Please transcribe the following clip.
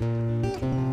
Mm-hmm.